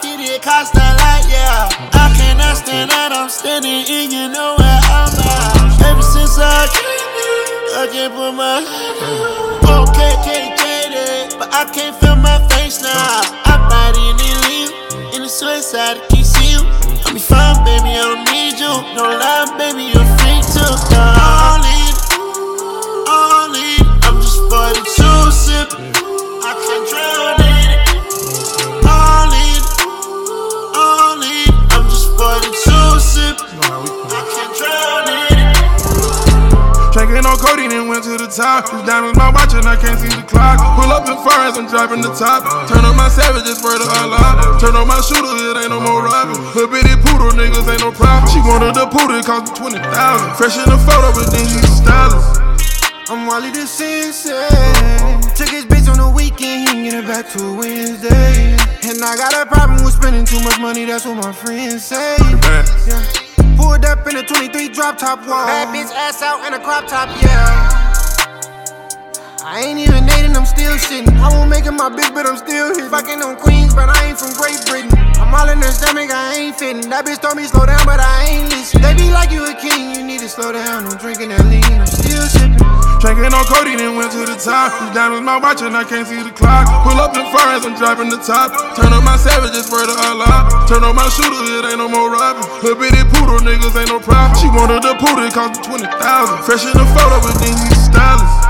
graffiti constant like, yeah. I cannot stand that I'm standing in, you know where I'm at. Ever since I came here, I can't put my head up. Okay, dedicated, but I can't feel my face now. I'm riding in the leave, in the suicide, I can't see you. I'll be fine, baby, I don't need you. No on codeine and went to the top. These diamonds my watch and I can't see the clock. Pull up in fire as I'm driving the top. Turn on my savages for the Allah. Turn on my shooter, it ain't no more robbing. Little bitty poodle niggas ain't no problem. She wanted the poodle, it cost me 20,000. Fresh in the photo, but then she's a stylist. I'm Wally the Sensei. Took his bitch on the weekend, he can get it back to Wednesday. And I got a problem with spending too much money, that's what my friends say. Yeah. Pulled up in a 23 drop top wall. Bad bitch ass out in a crop top, yeah. I ain't even dating, I'm still shitting. I won't make it my bitch, but I'm still here. Fucking on Queens, but I ain't from Great Britain. I'm all in her stomach, I ain't fitting. That bitch told me slow down, but I ain't listen. They be like you a king, you need to slow down. I'm drinking that lean, I'm still sipping. Drinking on codeine and went to the top. These diamonds my watch and I can't see the clock. Pull up in fire as I'm driving the top. Turn on my savages for the Allah. Turn on my shooter, it ain't no more robbing. Little bitty poodle niggas ain't no problem. She wanted the poodle, it cost me 20,000. Fresh in the photo, she's a stylist.